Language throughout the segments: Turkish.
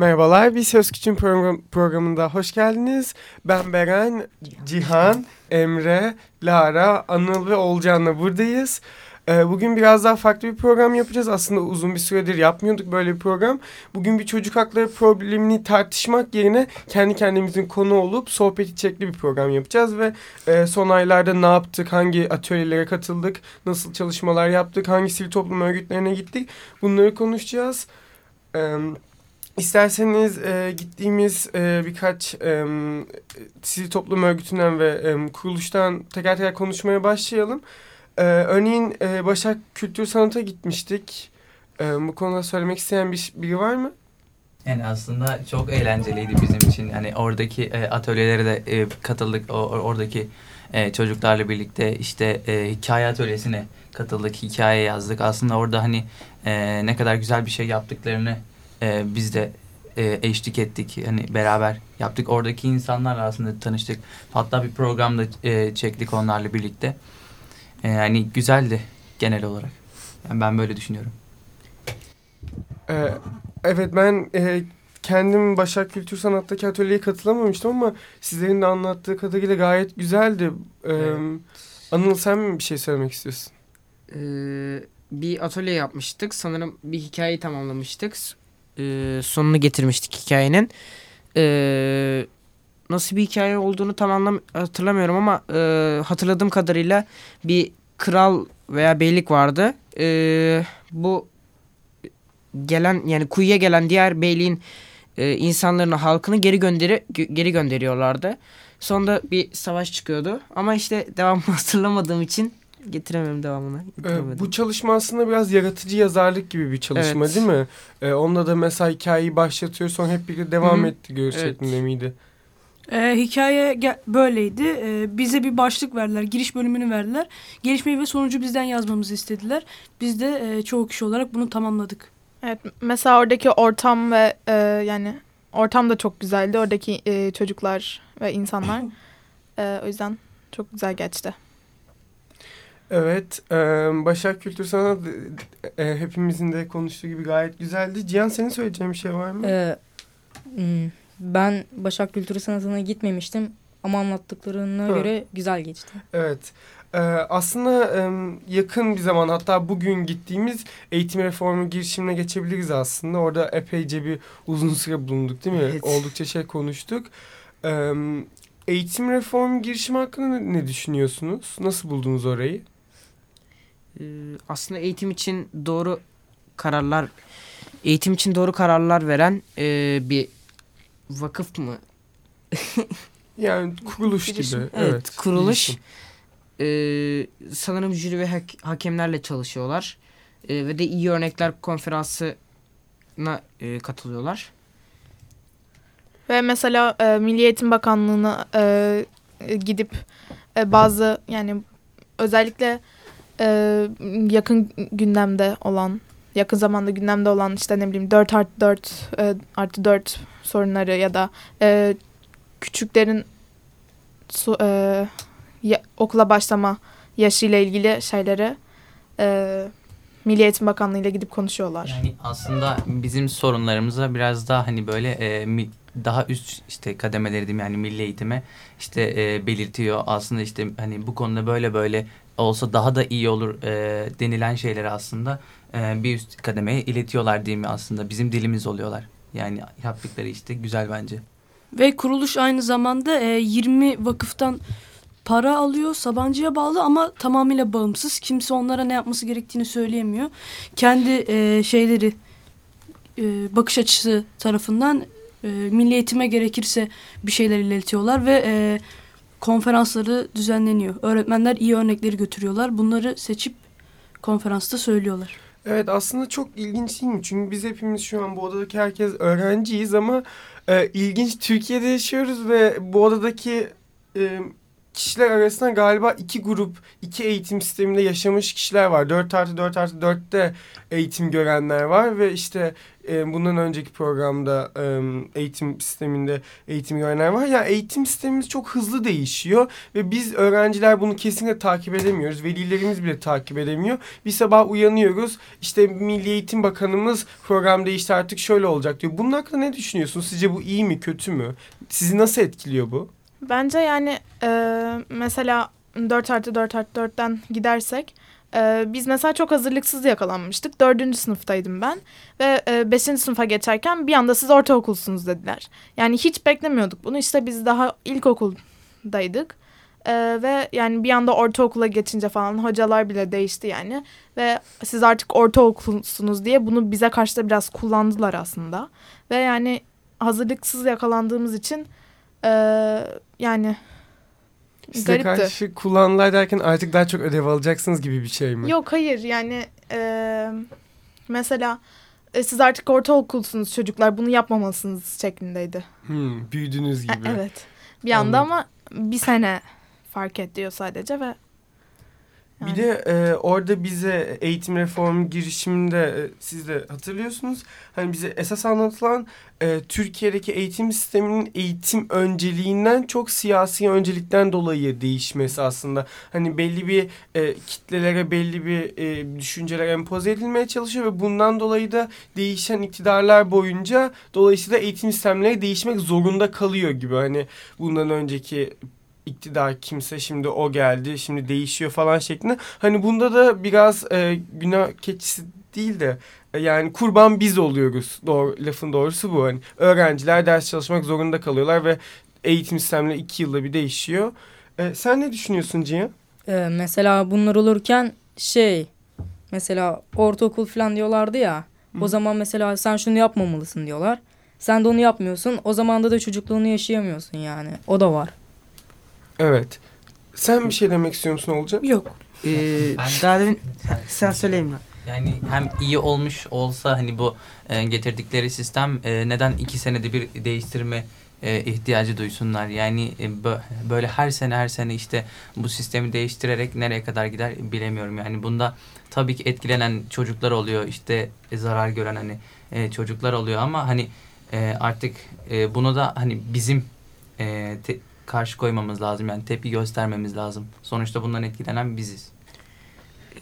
Merhabalar, bir Söz Küçüğün program, programında hoş geldiniz. Ben Beren, Cihan, Emre, Lara, Anıl ve Olcan'la buradayız. Ee, bugün biraz daha farklı bir program yapacağız. Aslında uzun bir süredir yapmıyorduk böyle bir program. Bugün bir çocuk hakları problemini tartışmak yerine kendi kendimizin konu olup sohbet içerikli bir program yapacağız. Ve e, son aylarda ne yaptık, hangi atölyelere katıldık, nasıl çalışmalar yaptık, hangi sivil toplum örgütlerine gittik bunları konuşacağız. Evet. İsterseniz e, gittiğimiz e, birkaç e, sivil toplum örgütünden ve e, kuruluştan teker teker konuşmaya başlayalım. E, örneğin e, Başak Kültür Sanat'a gitmiştik. E, bu konuda söylemek isteyen bir, biri var mı? Yani aslında çok eğlenceliydi bizim için. Yani oradaki e, atölyelere de e, katıldık. O, oradaki e, çocuklarla birlikte işte e, hikaye atölyesine katıldık. Hikaye yazdık. Aslında orada hani e, ne kadar güzel bir şey yaptıklarını e, biz de e, eşlik ettik. Hani beraber yaptık. Oradaki insanlarla aslında tanıştık. Hatta bir programda e, çektik onlarla birlikte. E, yani güzeldi genel olarak. Yani ben böyle düşünüyorum. Ee, evet ben e, kendim Başak Kültür Sanat'taki atölyeye katılamamıştım ama sizlerin de anlattığı kadarıyla gayet güzeldi. Ee, evet. Anıl sen mi bir şey söylemek istiyorsun? Ee, bir atölye yapmıştık. Sanırım bir hikayeyi tamamlamıştık e, sonunu getirmiştik hikayenin. E, nasıl bir hikaye olduğunu tam hatırlamıyorum ama e, hatırladığım kadarıyla bir kral veya beylik vardı. E, bu gelen yani kuyuya gelen diğer beyliğin e, insanlarını halkını geri gönderi geri gönderiyorlardı. Sonunda bir savaş çıkıyordu ama işte devamını hatırlamadığım için getiremem devamını. Ee, bu çalışma aslında biraz yaratıcı yazarlık gibi bir çalışma evet. değil mi? Ee, onda da mesela hikayeyi başlatıyor sonra hep birlikte devam Hı -hı. etti göğüs evet. şeklinde miydi? Ee, hikaye böyleydi. Ee, bize bir başlık verdiler. Giriş bölümünü verdiler. Gelişmeyi ve sonucu bizden yazmamızı istediler. Biz de e, çoğu kişi olarak bunu tamamladık. Evet. Mesela oradaki ortam ve e, yani ortam da çok güzeldi. Oradaki e, çocuklar ve insanlar. e, o yüzden çok güzel geçti. Evet, e, Başak Kültür Sanat e, hepimizin de konuştuğu gibi gayet güzeldi. Cihan senin söyleyeceğin bir şey var mı? Ee, ben Başak Kültür Sanatı'na gitmemiştim ama anlattıklarına ha. göre güzel geçti. Evet. Ee, aslında e, yakın bir zaman hatta bugün gittiğimiz eğitim reformu girişimine geçebiliriz aslında. Orada epeyce bir uzun süre bulunduk değil mi? Evet. Oldukça şey konuştuk. Ee, eğitim reformu girişimi hakkında ne, ne düşünüyorsunuz? Nasıl buldunuz orayı? Ee, aslında eğitim için doğru kararlar eğitim için doğru kararlar veren e, bir vakıf mı? yani kuruluş gibi. Evet, evet kuruluş. E, sanırım jüri ve hak, hakemlerle çalışıyorlar. E, ve de iyi örnekler konferansına e, katılıyorlar. Ve mesela e, Milli Eğitim Bakanlığı'na e, gidip e, bazı yani özellikle e, yakın gündemde olan, yakın zamanda gündemde olan işte ne bileyim 4 artı 4 e, artı 4 sorunları ya da e, küçüklerin su, e, ya, okula başlama yaşıyla ilgili şeyleri e, Milli Eğitim Bakanlığı ile gidip konuşuyorlar. Yani aslında bizim sorunlarımıza biraz daha hani böyle e, daha üst işte kademeleri diyeyim yani milli eğitime işte e, belirtiyor. Aslında işte hani bu konuda böyle böyle olsa daha da iyi olur e, denilen şeyleri aslında e, bir üst kademeye iletiyorlar mi aslında bizim dilimiz oluyorlar. Yani yaptıkları işte güzel bence. Ve kuruluş aynı zamanda e, 20 vakıftan para alıyor. Sabancı'ya bağlı ama tamamıyla bağımsız. Kimse onlara ne yapması gerektiğini söyleyemiyor. Kendi e, şeyleri e, bakış açısı tarafından e, milli eğitime gerekirse bir şeyler iletiyorlar ve e, konferansları düzenleniyor. Öğretmenler iyi örnekleri götürüyorlar. Bunları seçip konferansta söylüyorlar. Evet aslında çok ilginç değil mi? Çünkü biz hepimiz şu an bu odadaki herkes öğrenciyiz ama e, ilginç Türkiye'de yaşıyoruz ve bu odadaki e, kişiler arasında galiba iki grup, iki eğitim sisteminde yaşamış kişiler var. 4 artı 4 artı 4'te eğitim görenler var ve işte e, bundan önceki programda e, eğitim sisteminde eğitim görenler var. Yani eğitim sistemimiz çok hızlı değişiyor ve biz öğrenciler bunu kesinlikle takip edemiyoruz. Velilerimiz bile takip edemiyor. Bir sabah uyanıyoruz işte Milli Eğitim Bakanımız program değişti artık şöyle olacak diyor. Bunun hakkında ne düşünüyorsunuz? Sizce bu iyi mi kötü mü? Sizi nasıl etkiliyor bu? Bence yani e, mesela 4 artı 4 artı 4'ten gidersek e, biz mesela çok hazırlıksız yakalanmıştık. Dördüncü sınıftaydım ben ve e, beşinci sınıfa geçerken bir anda siz ortaokulsunuz dediler. Yani hiç beklemiyorduk bunu. İşte biz daha ilkokuldaydık. E, ve yani bir anda ortaokula geçince falan hocalar bile değişti yani. Ve siz artık ortaokulsunuz diye bunu bize karşı da biraz kullandılar aslında. Ve yani hazırlıksız yakalandığımız için e, yani Size garipti. karşı kullanılar derken artık daha çok ödev alacaksınız gibi bir şey mi? Yok hayır yani e, mesela e, siz artık ortaokulsunuz çocuklar bunu yapmamalısınız şeklindeydi. Hmm, büyüdünüz E, gibi. evet bir anda Anladım. ama bir sene fark et diyor sadece ve Bir de e, orada bize eğitim reformu girişiminde e, siz de hatırlıyorsunuz. Hani bize esas anlatılan e, Türkiye'deki eğitim sisteminin eğitim önceliğinden çok siyasi öncelikten dolayı değişmesi aslında. Hani belli bir e, kitlelere belli bir e, düşünceler empoze edilmeye çalışıyor ve bundan dolayı da değişen iktidarlar boyunca dolayısıyla eğitim sistemleri değişmek zorunda kalıyor gibi. Hani bundan önceki iktidar kimse şimdi o geldi şimdi değişiyor falan şeklinde. Hani bunda da biraz e, günah keçisi değil de e, yani kurban biz oluyoruz. Doğru, lafın doğrusu bu. Hani öğrenciler ders çalışmak zorunda kalıyorlar ve eğitim sistemleri iki yılda bir değişiyor. E, sen ne düşünüyorsun Cihan? Ee, mesela bunlar olurken şey mesela ortaokul falan diyorlardı ya. Hı. O zaman mesela sen şunu yapmamalısın diyorlar. Sen de onu yapmıyorsun. O zaman da da çocukluğunu yaşayamıyorsun yani. O da var. Evet. Sen bir şey demek istiyor musun Olcay? Yok. Ee, Ben- daha demin Sen- söyleyeyim lan. Yani hem iyi olmuş olsa hani bu e, getirdikleri sistem e, neden iki senede bir değiştirme e, ihtiyacı duysunlar. Yani e, bö- böyle her sene her sene işte bu sistemi değiştirerek nereye kadar gider bilemiyorum. Yani bunda tabii ki etkilenen çocuklar oluyor işte e, zarar gören hani e, çocuklar oluyor ama hani e, artık e, bunu da hani bizim e, te- karşı koymamız lazım. Yani tepki göstermemiz lazım. Sonuçta bundan etkilenen biziz.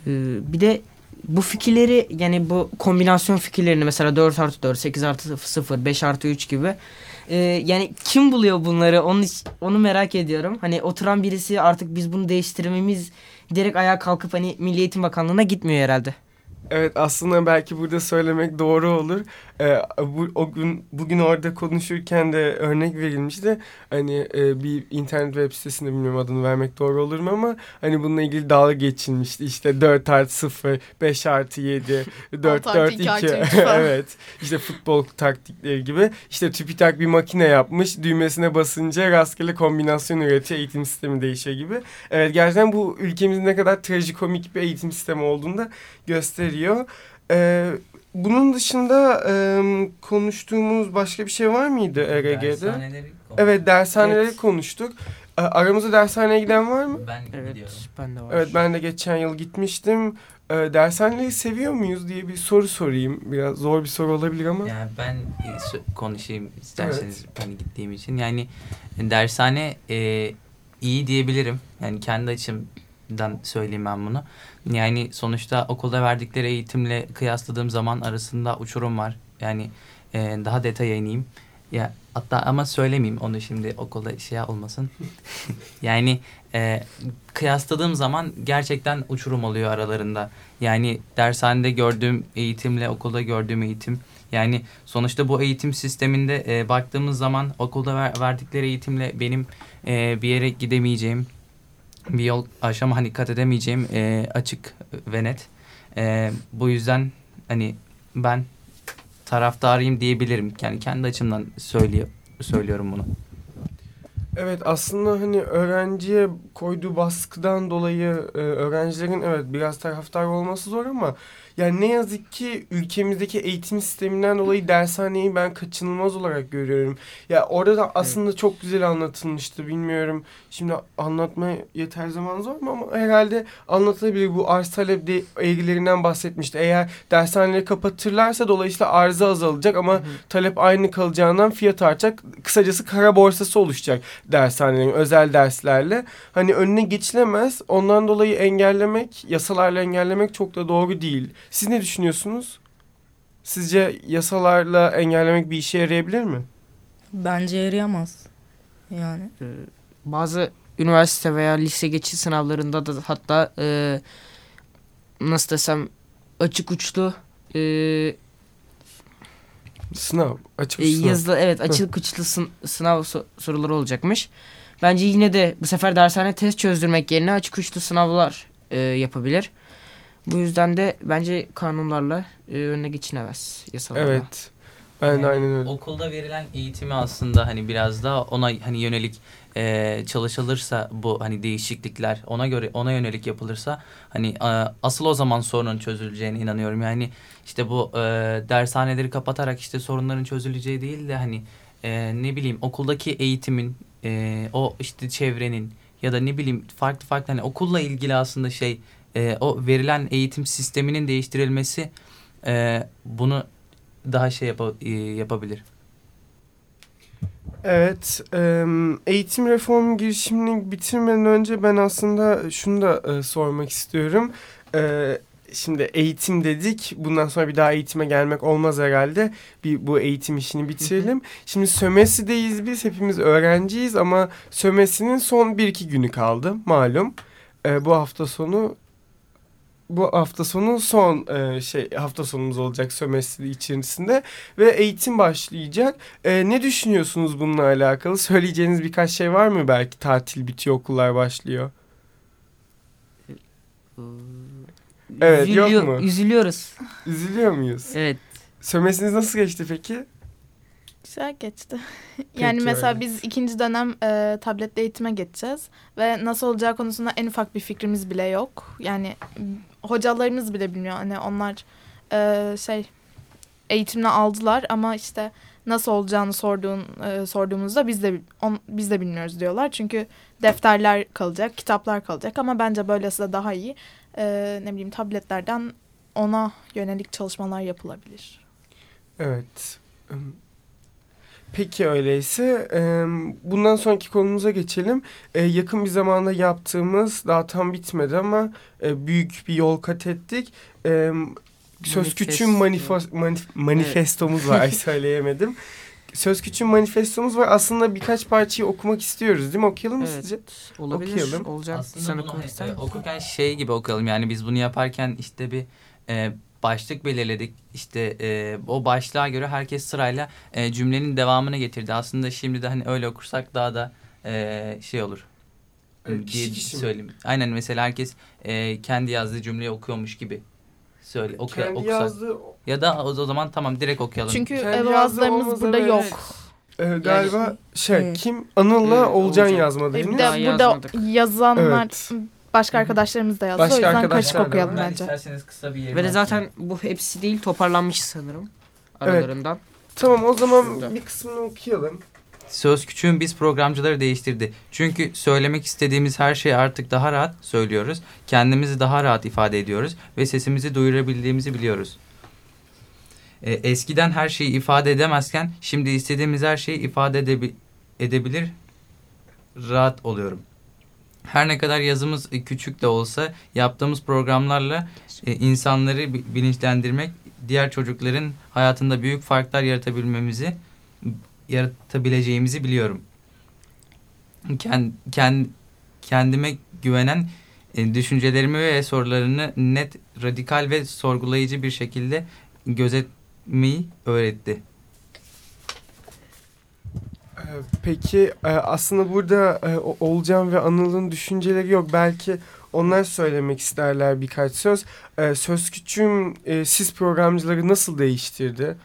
Ee, bir de bu fikirleri yani bu kombinasyon fikirlerini mesela 4 artı 4, 8 artı 0, 5 artı 3 gibi e, yani kim buluyor bunları onu, onu merak ediyorum. Hani oturan birisi artık biz bunu değiştirmemiz direkt ayağa kalkıp hani Milli Eğitim Bakanlığı'na gitmiyor herhalde. Evet aslında belki burada söylemek doğru olur. Ee, bu, o gün bugün orada konuşurken de örnek verilmişti. Hani e, bir internet web sitesinde bilmiyorum adını vermek doğru olur mu ama hani bununla ilgili dalga geçilmişti. İşte 4 artı 0, 5 artı 7, 4 Altı artı 4 iki 2. artı üç falan. evet. İşte futbol taktikleri gibi. İşte TÜBİTAK bir makine yapmış. Düğmesine basınca rastgele kombinasyon üretiyor. Eğitim sistemi değişiyor gibi. Evet gerçekten bu ülkemizin ne kadar trajikomik bir eğitim sistemi olduğunu da gösteriyor. Ee, bunun dışında e, konuştuğumuz başka bir şey var mıydı ERG'de? Dershaneleri Evet dershaneleri Evet. konuştuk. Ee, aramızda dershaneye giden var mı? Ben Evet gidiyorum. ben de var. Evet ben de geçen yıl gitmiştim. Ee, dershaneleri seviyor muyuz diye bir soru sorayım. Biraz zor bir soru olabilir ama. Yani ben e, konuşayım isterseniz hani gittiğim için. Yani dershane e, iyi diyebilirim. Yani kendi açımdan söyleyeyim ben bunu. Yani sonuçta okulda verdikleri eğitimle kıyasladığım zaman arasında uçurum var. Yani e, daha detaya ineyim. Ya hatta ama söylemeyeyim onu şimdi okulda şey olmasın. yani e, kıyasladığım zaman gerçekten uçurum oluyor aralarında. Yani dershanede gördüğüm eğitimle okulda gördüğüm eğitim. Yani sonuçta bu eğitim sisteminde e, baktığımız zaman okulda ver- verdikleri eğitimle benim e, bir yere gidemeyeceğim, bir yol aşama hani kat edemeyeceğim e, açık ve net. E, bu yüzden hani ben taraftarıyım diyebilirim. Yani kendi açımdan söylüyor, söylüyorum bunu. Evet aslında hani öğrenciye koyduğu baskıdan dolayı e, öğrencilerin evet biraz taraftar olması zor ama Yani ne yazık ki ülkemizdeki eğitim sisteminden dolayı dershaneyi ben kaçınılmaz olarak görüyorum. Ya orada da aslında çok güzel anlatılmıştı. Bilmiyorum şimdi anlatmaya yeter zaman zor mu ama herhalde anlatılabilir. Bu arz talep de ilgilerinden bahsetmişti. Eğer dershaneleri kapatırlarsa dolayısıyla arzı azalacak ama talep aynı kalacağından fiyat artacak. Kısacası kara borsası oluşacak dershanelerin özel derslerle. Hani önüne geçilemez. Ondan dolayı engellemek, yasalarla engellemek çok da doğru değil. Siz ne düşünüyorsunuz? Sizce yasalarla engellemek bir işe yarayabilir mi? Bence yarayamaz. Yani. Ee, bazı üniversite veya lise geçiş sınavlarında da hatta e, nasıl desem açık uçlu e, Sınav, açık e, sınav. yazılı evet açık uçlu sın- sınav so- soruları olacakmış. Bence yine de bu sefer dershane test çözdürmek yerine açık uçlu sınavlar e, yapabilir. Bu yüzden de bence kanunlarla e, önüne geçinemez yasalarla. Evet. Ben de Yani aynen öyle. Okulda verilen eğitimi aslında hani biraz daha ona hani yönelik e, çalışılırsa bu hani değişiklikler ona göre ona yönelik yapılırsa hani e, asıl o zaman sorunun çözüleceğine inanıyorum. Yani işte bu e, dershaneleri kapatarak işte sorunların çözüleceği değil de hani e, ne bileyim okuldaki eğitimin e, o işte çevrenin ya da ne bileyim farklı farklı hani okulla ilgili aslında şey e, o verilen eğitim sisteminin değiştirilmesi e, bunu daha şey yapa- e, yapabilir. Evet, em, eğitim reformu girişimini bitirmeden önce ben aslında şunu da e, sormak istiyorum. E, şimdi eğitim dedik, bundan sonra bir daha eğitime gelmek olmaz herhalde. Bir bu eğitim işini bitirelim. Şimdi sömesideyiz biz, hepimiz öğrenciyiz ama sömesinin son bir iki günü kaldı malum. E, bu hafta sonu bu hafta sonu son e, şey hafta sonumuz olacak sömestri içerisinde ve eğitim başlayacak. Ee, ne düşünüyorsunuz bununla alakalı? Söyleyeceğiniz birkaç şey var mı belki tatil bitiyor okullar başlıyor? Evet, yok Üzülüyor- mu? Üzülüyoruz. Üzülüyor muyuz? Evet. Sömesiniz nasıl geçti peki? Güzel geçti. yani Peki, mesela öyle. biz ikinci dönem e, tabletli eğitime geçeceğiz. Ve nasıl olacağı konusunda en ufak bir fikrimiz bile yok. Yani hocalarımız bile bilmiyor. Hani onlar e, şey eğitimini aldılar ama işte nasıl olacağını sorduğun e, sorduğumuzda biz de on, biz de bilmiyoruz diyorlar. Çünkü defterler kalacak, kitaplar kalacak ama bence böylesi de daha iyi. E, ne bileyim tabletlerden ona yönelik çalışmalar yapılabilir. Evet. Peki öyleyse bundan sonraki konumuza geçelim. E, yakın bir zamanda yaptığımız daha tam bitmedi ama e, büyük bir yol kat ettik. Em, Söz Küçüğün Manifesto. manifo- manif- manifestomuz var. Ay söyleyemedim. Söz Küçüğün manifestomuz var. Aslında birkaç parçayı okumak istiyoruz değil mi? Okuyalım mı Evet. sizce? Olabilir. Okuyalım. Olacak. Aslında Sen bunu e, okurken şey gibi okuyalım yani biz bunu yaparken işte bir e, başlık belirledik işte e, o başlığa göre herkes sırayla e, cümlenin devamını getirdi aslında şimdi de hani öyle okursak daha da e, şey olur Evet, kişi diye kişi mi? söyleyeyim aynen mesela herkes e, kendi yazdığı cümleyi okuyormuş gibi söyle oku, Kendi okusak yazdığı ya da o, o zaman tamam direkt okuyalım Çünkü e, olmaz, burada evet. yok. e, galiba şey Hmm. kim Anıl'la Evet, Olcan Olcan. yazmadı E, bir de burada yazmadık. yazanlar Evet. Başka arkadaşlarımız da yazdı. Başka o yüzden arkadaşlar karışık okuyalım ben bence. isterseniz kısa bir Ve de zaten bu hepsi değil toparlanmış sanırım. Aralarından. Tamam o zaman Şurada. bir kısmını okuyalım. Söz küçüğün biz programcıları değiştirdi. Çünkü söylemek istediğimiz her şeyi artık daha rahat söylüyoruz. Kendimizi daha rahat ifade ediyoruz ve sesimizi duyurabildiğimizi biliyoruz. E, eskiden her şeyi ifade edemezken şimdi istediğimiz her şeyi ifade edebi- edebilir rahat oluyorum. Her ne kadar yazımız e, küçük de olsa yaptığımız programlarla e, insanları bi- bilinçlendirmek, diğer çocukların hayatında büyük farklar yaratabilmemizi yaratabileceğimizi biliyorum. Kend, kend, kendime güvenen e, düşüncelerimi ve sorularını net, radikal ve sorgulayıcı bir şekilde gözetmeyi öğretti. Peki e, aslında burada e, Olcan ve Anıl'ın düşünceleri yok. Belki onlar söylemek isterler birkaç söz. E, Söz Küçüğüm siz programcıları nasıl değiştirdi?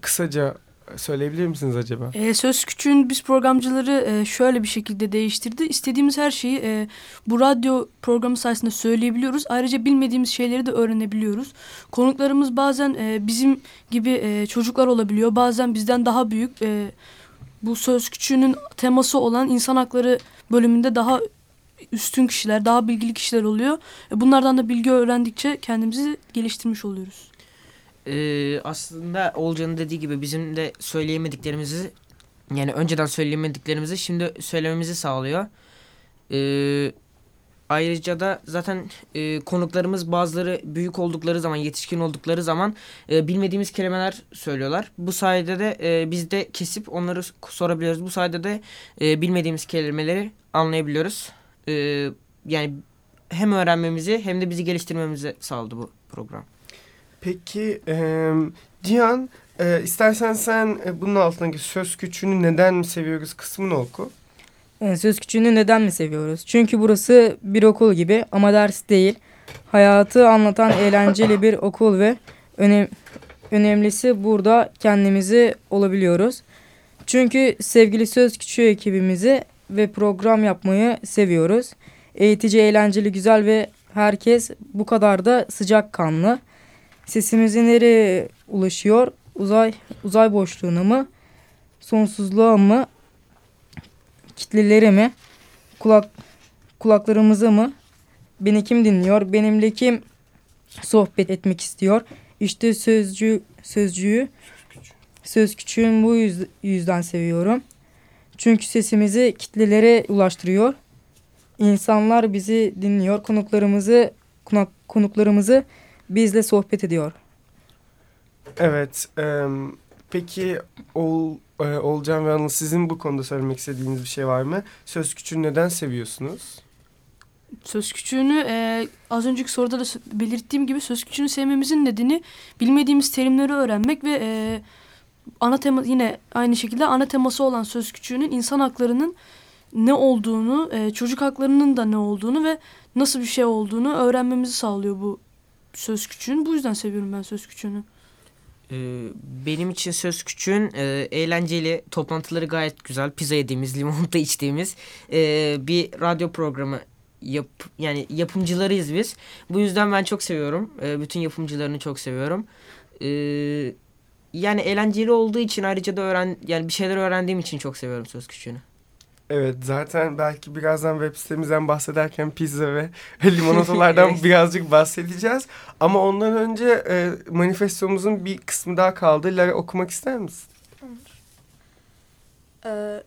Kısaca söyleyebilir misiniz acaba? E, Söz Küçüğün biz programcıları şöyle bir şekilde değiştirdi. İstediğimiz her şeyi bu radyo programı sayesinde söyleyebiliyoruz. Ayrıca bilmediğimiz şeyleri de öğrenebiliyoruz. Konuklarımız bazen bizim gibi çocuklar olabiliyor. Bazen bizden daha büyük. E, bu Söz Küçüğünün teması olan insan hakları bölümünde daha üstün kişiler, daha bilgili kişiler oluyor. E, bunlardan da bilgi öğrendikçe kendimizi geliştirmiş oluyoruz. Ee, aslında Olcan'ın dediği gibi bizim de söyleyemediklerimizi yani önceden söyleyemediklerimizi şimdi söylememizi sağlıyor. Ee, ayrıca da zaten e, konuklarımız bazıları büyük oldukları zaman yetişkin oldukları zaman e, bilmediğimiz kelimeler söylüyorlar. Bu sayede de e, biz de kesip onları sorabiliyoruz. Bu sayede de e, bilmediğimiz kelimeleri anlayabiliyoruz. E, yani hem öğrenmemizi hem de bizi geliştirmemizi sağladı bu program. Peki e, Cihan e, istersen sen e, bunun altındaki söz küçüğünü neden seviyoruz kısmını oku. Yani söz küçüğünü neden mi seviyoruz? Çünkü burası bir okul gibi ama ders değil. Hayatı anlatan eğlenceli bir okul ve önem, önemlisi burada kendimizi olabiliyoruz. Çünkü sevgili Söz Küçüğü ekibimizi ve program yapmayı seviyoruz. Eğitici, eğlenceli, güzel ve herkes bu kadar da sıcak kanlı. Sesimizi nereye ulaşıyor? Uzay uzay boşluğuna mı? Sonsuzluğa mı? Kitleleri mi? Kulak kulaklarımızı mı? Beni kim dinliyor? Benimle kim sohbet etmek istiyor? İşte sözcü sözcüğü söz küçüğün bu yüz, yüzden seviyorum. Çünkü sesimizi kitlelere ulaştırıyor. İnsanlar bizi dinliyor. Konuklarımızı konuk, konuklarımızı bizle sohbet ediyor. Evet. E, peki Ol, e, Olcan ve Anıl sizin bu konuda söylemek istediğiniz bir şey var mı? Söz küçüğünü neden seviyorsunuz? Söz küçüğünü e, az önceki soruda da belirttiğim gibi söz küçüğünü sevmemizin nedeni bilmediğimiz terimleri öğrenmek ve e, ana tema yine aynı şekilde ana teması olan söz küçüğünün insan haklarının ne olduğunu, e, çocuk haklarının da ne olduğunu ve nasıl bir şey olduğunu öğrenmemizi sağlıyor bu söz küçüğün. Bu yüzden seviyorum ben söz küçüğünü. Ee, benim için söz küçüğün e, eğlenceli, toplantıları gayet güzel, pizza yediğimiz, limonata içtiğimiz e, bir radyo programı yap yani yapımcılarıyız biz. Bu yüzden ben çok seviyorum. E, bütün yapımcılarını çok seviyorum. Yani eğlenceli olduğu için ayrıca da öğren yani bir şeyler öğrendiğim için çok seviyorum söz küçüğünü. Evet zaten belki birazdan web sitemizden bahsederken pizza ve limonatalardan evet. birazcık bahsedeceğiz. Ama ondan önce e, manifestomuzun bir kısmı daha kaldı. Lara okumak ister misin? Ee,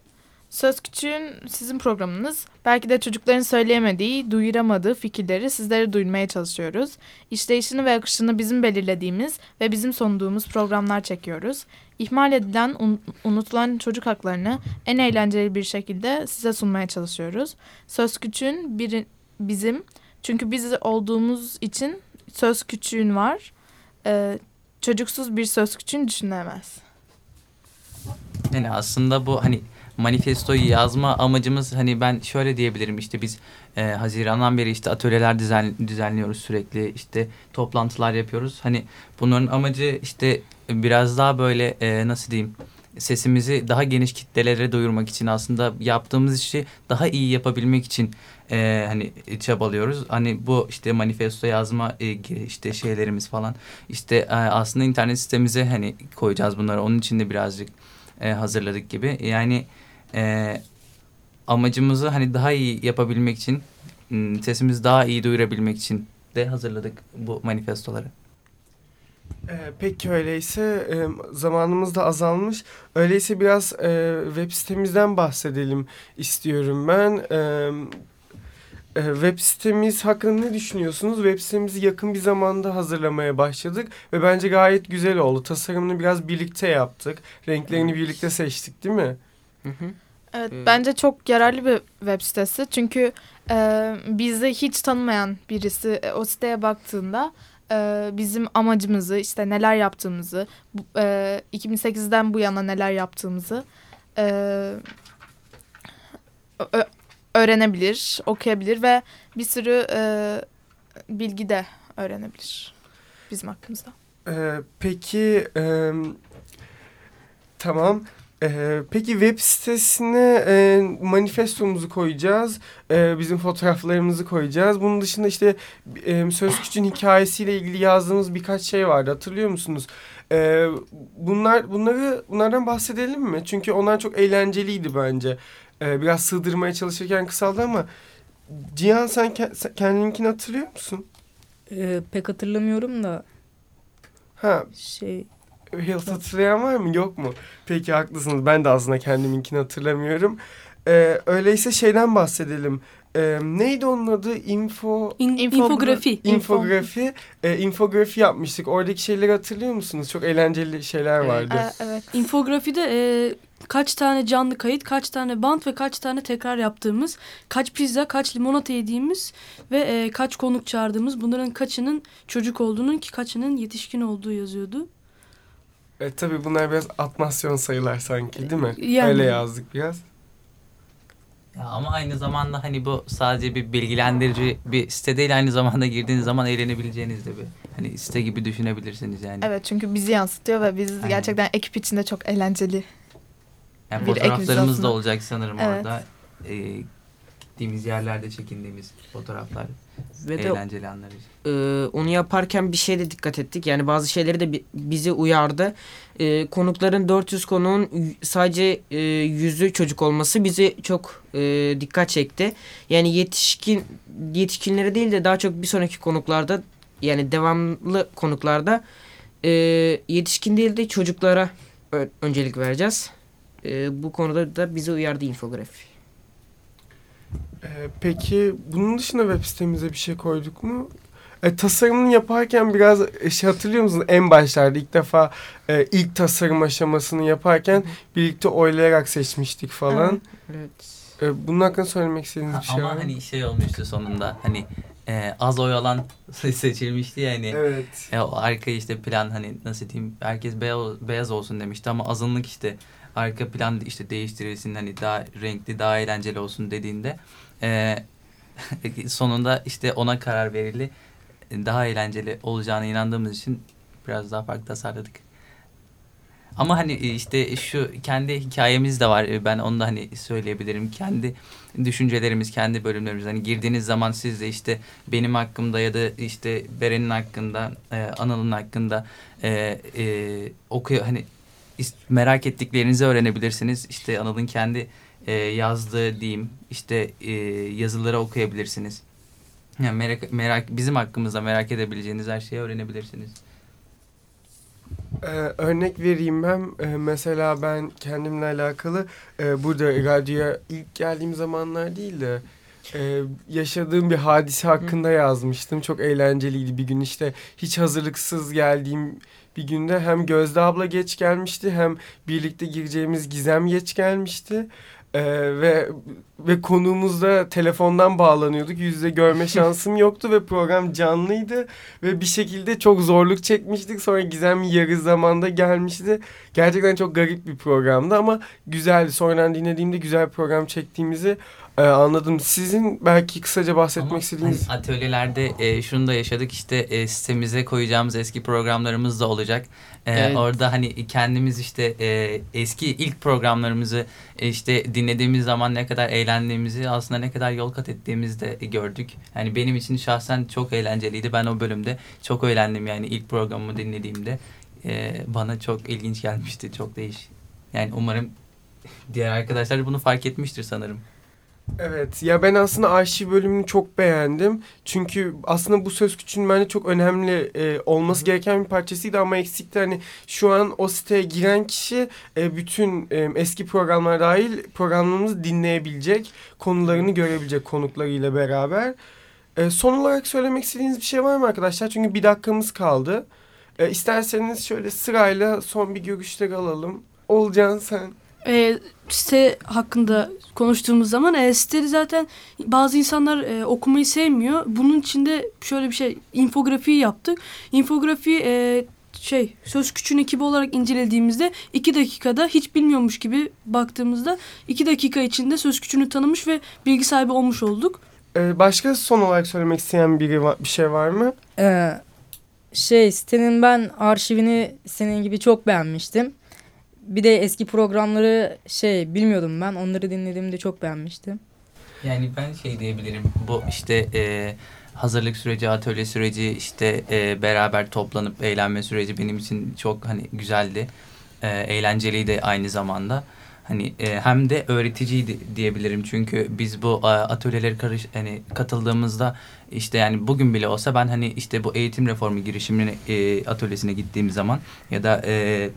Söz Küçüğün sizin programınız. Belki de çocukların söyleyemediği, duyuramadığı fikirleri sizlere duyurmaya çalışıyoruz. İşleyişini ve akışını bizim belirlediğimiz ve bizim sunduğumuz programlar çekiyoruz. İhmal edilen, un unutulan çocuk haklarını en eğlenceli bir şekilde size sunmaya çalışıyoruz. Söz Küçüğün bir, bizim, çünkü biz olduğumuz için söz küçüğün var. Ee, çocuksuz bir söz küçüğün düşünülemez. Yani aslında bu hani manifestoyu yazma amacımız hani ben şöyle diyebilirim işte biz e, Haziran'dan beri işte atölyeler düzen, düzenliyoruz sürekli işte toplantılar yapıyoruz. Hani bunların amacı işte biraz daha böyle e, nasıl diyeyim sesimizi daha geniş kitlelere duyurmak için aslında yaptığımız işi daha iyi yapabilmek için e, hani çabalıyoruz. Hani bu işte manifesto yazma e, işte şeylerimiz falan işte e, aslında internet sitemize hani koyacağız bunları. Onun için de birazcık e, hazırladık gibi. Yani e, amacımızı hani daha iyi yapabilmek için sesimizi daha iyi duyurabilmek için de hazırladık bu manifestoları. Ee, peki öyleyse e, zamanımız da azalmış. Öyleyse biraz e, web sitemizden bahsedelim istiyorum ben. E, e, web sitemiz hakkında ne düşünüyorsunuz? Web sitemizi yakın bir zamanda hazırlamaya başladık ve bence gayet güzel oldu. Tasarımını biraz birlikte yaptık. Renklerini birlikte seçtik değil mi? Hı hı. Evet, ee, bence çok yararlı bir web sitesi. Çünkü e, bizi hiç tanımayan birisi e, o siteye baktığında e, bizim amacımızı, işte neler yaptığımızı, e, 2008'den bu yana neler yaptığımızı e, öğrenebilir, okuyabilir ve bir sürü e, bilgi de öğrenebilir bizim hakkımızda. Ee, peki... E, Tamam. Ee, peki web sitesine e, manifestomuzu koyacağız. Ee, bizim fotoğraflarımızı koyacağız. Bunun dışında işte e, Söz Küçük'ün hikayesiyle ilgili yazdığımız birkaç şey vardı. Hatırlıyor musunuz? Ee, bunlar bunları bunlardan bahsedelim mi? Çünkü onlar çok eğlenceliydi bence. Ee, biraz sığdırmaya çalışırken kısaldı ama Cihan sen, ke- kendininkini hatırlıyor musun? Ee, pek hatırlamıyorum da Ha şey Hills hatırlayan var mı? Yok mu? Peki haklısınız. Ben de aslında kendiminkini hatırlamıyorum. Ee, öyleyse şeyden bahsedelim. Ee, neydi onun adı? Info... İn- Info- infografi. Infografi. Ee, infografi yapmıştık. Oradaki şeyleri hatırlıyor musunuz? Çok eğlenceli şeyler Evet. vardı. Ee, evet. Infografide e, kaç tane canlı kayıt, kaç tane bant ve kaç tane tekrar yaptığımız, kaç pizza, kaç limonata yediğimiz ve e, kaç konuk çağırdığımız, bunların kaçının çocuk olduğunun ki kaçının yetişkin olduğu yazıyordu. E, tabii bunlar biraz atmasyon sayılar sanki değil mi? Yani. Öyle yazdık biraz. Ya ama aynı zamanda hani bu sadece bir bilgilendirici bir site değil aynı zamanda girdiğiniz zaman eğlenebileceğiniz de bir hani site gibi düşünebilirsiniz yani. Evet çünkü bizi yansıtıyor ve biz Aynen. gerçekten ekip içinde çok eğlenceli. Yani bir fotoğraflarımız da olacak sanırım Evet. orada. Ee, gittiğimiz yerlerde çekindiğimiz fotoğraflar, Ve de eğlenceli anlar için. e, onu yaparken bir şeye de dikkat ettik. Yani bazı şeyleri de bi- bizi uyardı. E, konukların 400 konuğun sadece e, yüzü çocuk olması bizi çok e, dikkat çekti. Yani yetişkin yetişkinlere değil de daha çok bir sonraki konuklarda yani devamlı konuklarda e, yetişkin değil de çocuklara öncelik vereceğiz. E, bu konuda da bizi uyardı infografi. Ee, peki bunun dışında web sitemize bir şey koyduk mu? E, tasarımını yaparken biraz e, şey hatırlıyor musunuz? En başlarda ilk defa e, ilk tasarım aşamasını yaparken birlikte oylayarak seçmiştik falan. Evet. E, bunun hakkında söylemek istediğiniz Ha, bir şey var ama mı? hani şey olmuştu sonunda hani e, az oy alan seçilmişti ya hani. Evet. E, o arka işte plan hani nasıl diyeyim herkes beyaz, beyaz olsun demişti ama azınlık işte arka plan işte değiştirilsin hani daha renkli daha eğlenceli olsun dediğinde e, sonunda işte ona karar verildi. Daha eğlenceli olacağına inandığımız için biraz daha farklı tasarladık. Ama hani işte şu kendi hikayemiz de var. E, Ben onu da hani söyleyebilirim. Kendi düşüncelerimiz, kendi bölümlerimiz. Hani girdiğiniz zaman siz de işte benim hakkımda ya da işte Beren'in hakkında, e, Anıl'ın hakkında e, e, okuyor hani merak ettiklerinizi öğrenebilirsiniz. İşte Anıl'ın kendi e, yazdığı diyeyim işte e, yazıları okuyabilirsiniz. Yani merak, merak bizim hakkımızda merak edebileceğiniz her şeyi öğrenebilirsiniz. Ee, örnek vereyim ben. Ee, mesela ben kendimle alakalı e, burada radyoya ilk geldiğim zamanlar değil de e, yaşadığım bir hadise hakkında yazmıştım. Çok eğlenceliydi bir gün işte hiç hazırlıksız geldiğim bir günde hem Gözde abla geç gelmişti hem birlikte gireceğimiz Gizem geç gelmişti. Ee, ve ve konuğumuzda telefondan bağlanıyorduk. Yüzde görme şansım yoktu ve program canlıydı ve bir şekilde çok zorluk çekmiştik. Sonra Gizem yarı zamanda gelmişti. Gerçekten çok garip bir programdı ama güzeldi. Sonradan dinlediğimde güzel bir program çektiğimizi e, anladım. Sizin belki kısaca bahsetmek Ama istediğiniz... hani atölyelerde e, şunu da yaşadık işte e, sitemize koyacağımız eski programlarımız da olacak. E, Evet. Orada hani kendimiz işte e, eski ilk programlarımızı e, işte dinlediğimiz zaman ne kadar eğlendiğimizi aslında ne kadar yol kat ettiğimizi de gördük. Yani benim için şahsen çok eğlenceliydi. Ben o bölümde çok eğlendim yani ilk programımı dinlediğimde. E, bana çok ilginç gelmişti. Çok değiş. Yani umarım diğer arkadaşlar da bunu fark etmiştir sanırım. Evet ya ben aslında arşiv bölümünü çok beğendim. Çünkü aslında bu söz küçüğün bence çok önemli e, olması gereken bir parçasıydı ama eksikti. Hani şu an o siteye giren kişi e, bütün e, eski programlar dahil programlarımızı dinleyebilecek, konularını görebilecek konuklarıyla beraber. E, son olarak söylemek istediğiniz bir şey var mı arkadaşlar? Çünkü bir dakikamız kaldı. E, isterseniz şöyle sırayla son bir görüşleri alalım. Olcan sen. E, site hakkında konuştuğumuz zaman e, siteyi zaten bazı insanlar e, okumayı sevmiyor. Bunun için de şöyle bir şey infografiyi yaptık. Infografiyi e, şey söz küçüğün ekibi olarak incelediğimizde iki dakikada hiç bilmiyormuş gibi baktığımızda iki dakika içinde söz küçüğünü tanımış ve bilgi sahibi olmuş olduk. E, başka son olarak söylemek isteyen biri var, bir şey var mı? Ee, şey sitenin ben arşivini senin gibi çok beğenmiştim. Bir de eski programları şey bilmiyordum ben. Onları dinlediğimde çok beğenmiştim. Yani ben şey diyebilirim. Bu işte e, hazırlık süreci, atölye süreci, işte e, beraber toplanıp eğlenme süreci benim için çok hani güzeldi. E, eğlenceliydi aynı zamanda. Hani e, hem de öğreticiydi diyebilirim çünkü biz bu e, atölyeleri karış hani katıldığımızda işte yani bugün bile olsa ben hani işte bu eğitim reformu girişimine e, atölyesine gittiğim zaman ya da e,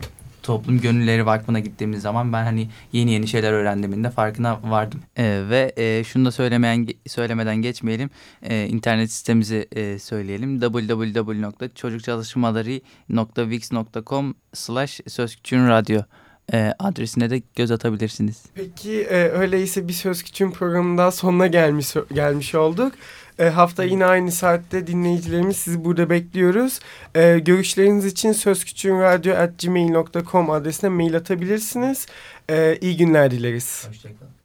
toplum gönülleri vakfına gittiğimiz zaman ben hani yeni yeni şeyler öğrendiğimin farkına vardım. E, ve e, şunu da söylemeyen söylemeden geçmeyelim. E, internet sitemizi e, söyleyelim. www.çocukçalışmaları.wix.com slash radyo e, adresine de göz atabilirsiniz. Peki e, öyleyse bir Söz Küçüğün programının daha sonuna gelmiş gelmiş olduk. E, hafta yine aynı saatte dinleyicilerimiz sizi burada bekliyoruz. E, görüşleriniz için sözküçüğünradyo.gmail.com adresine mail atabilirsiniz. E, iyi günler dileriz. Hoşçakalın.